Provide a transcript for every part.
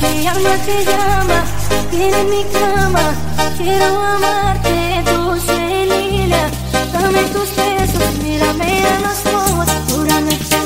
que habla te llama, viene en mi cama, quiero amarte dulce lila, dame tus besos, mírame a los ojos, júrame que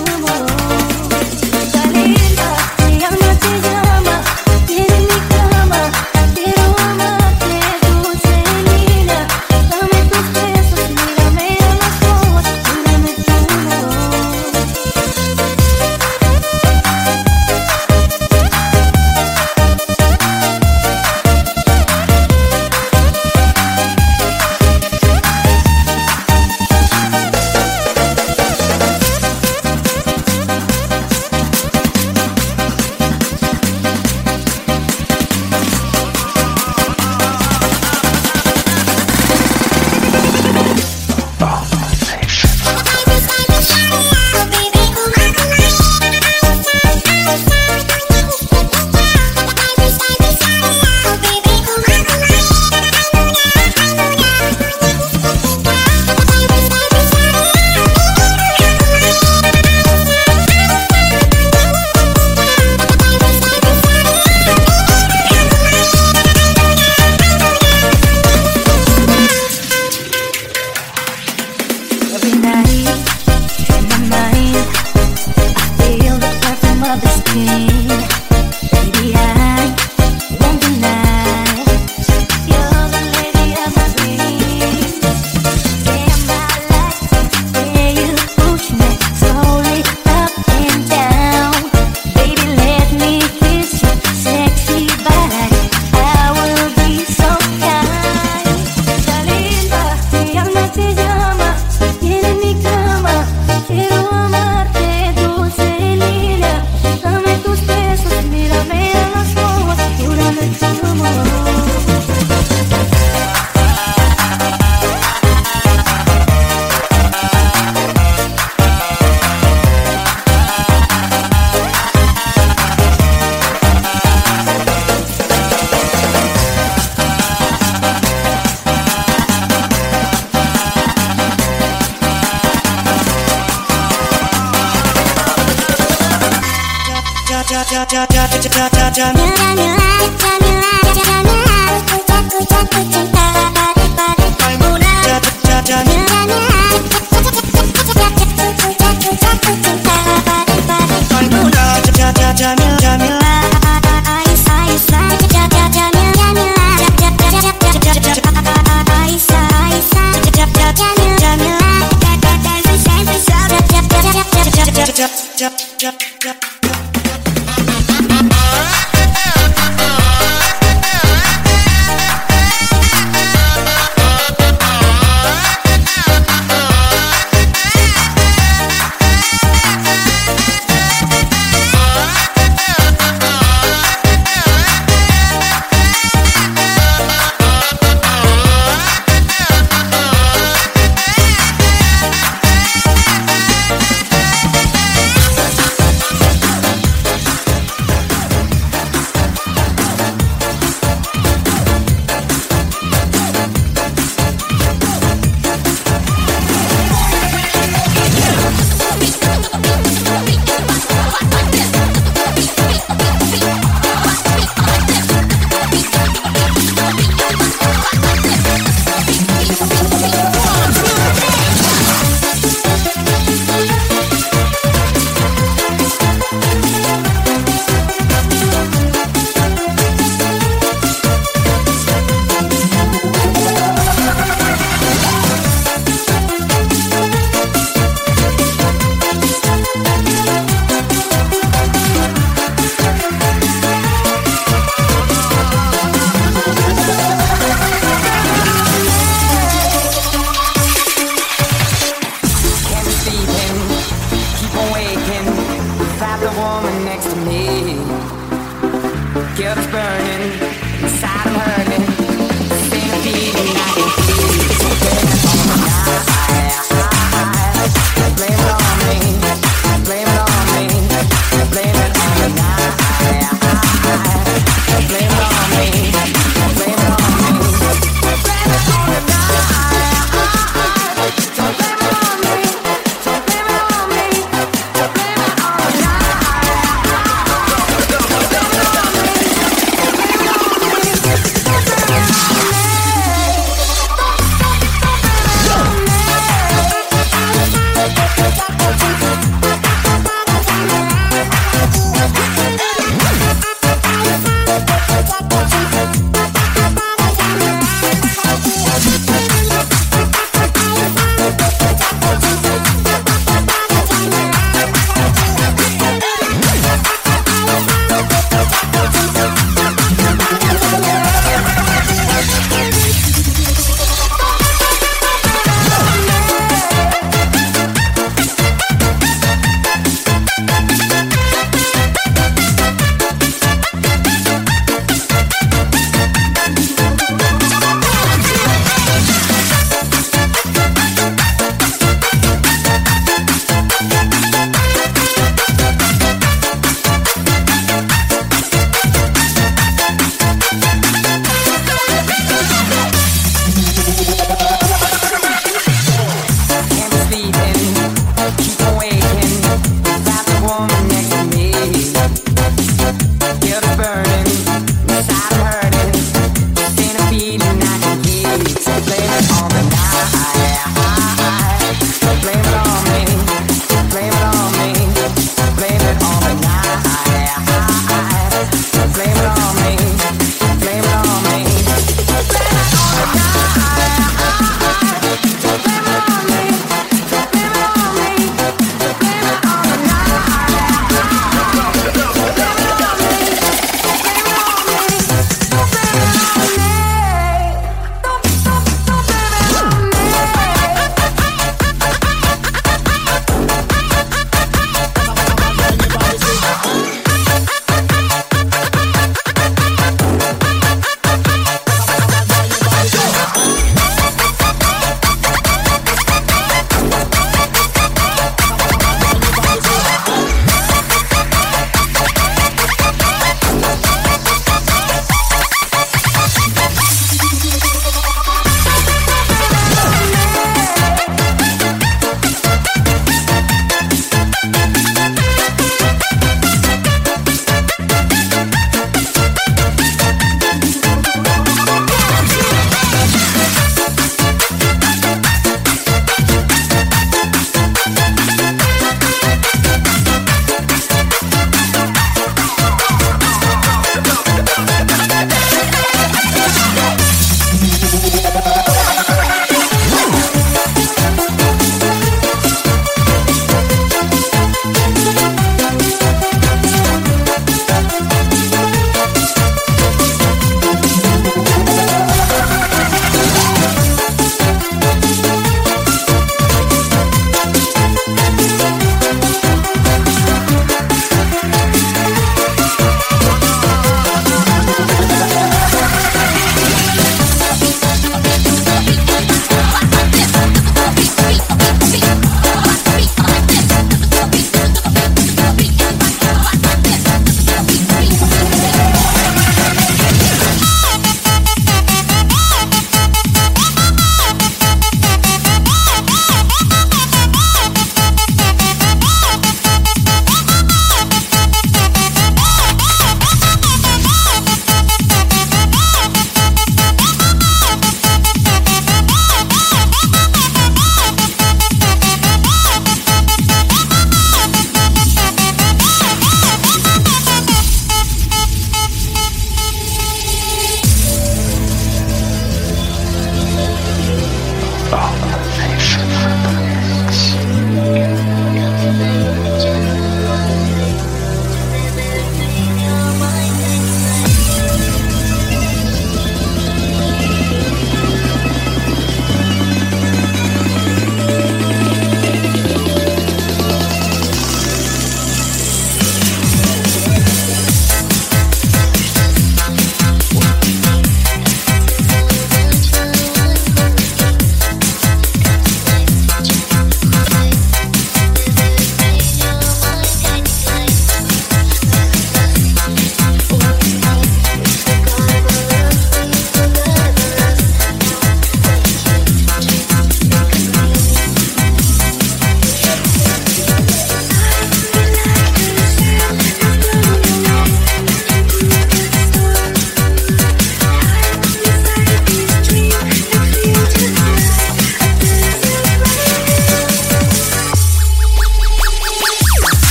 touch, touch.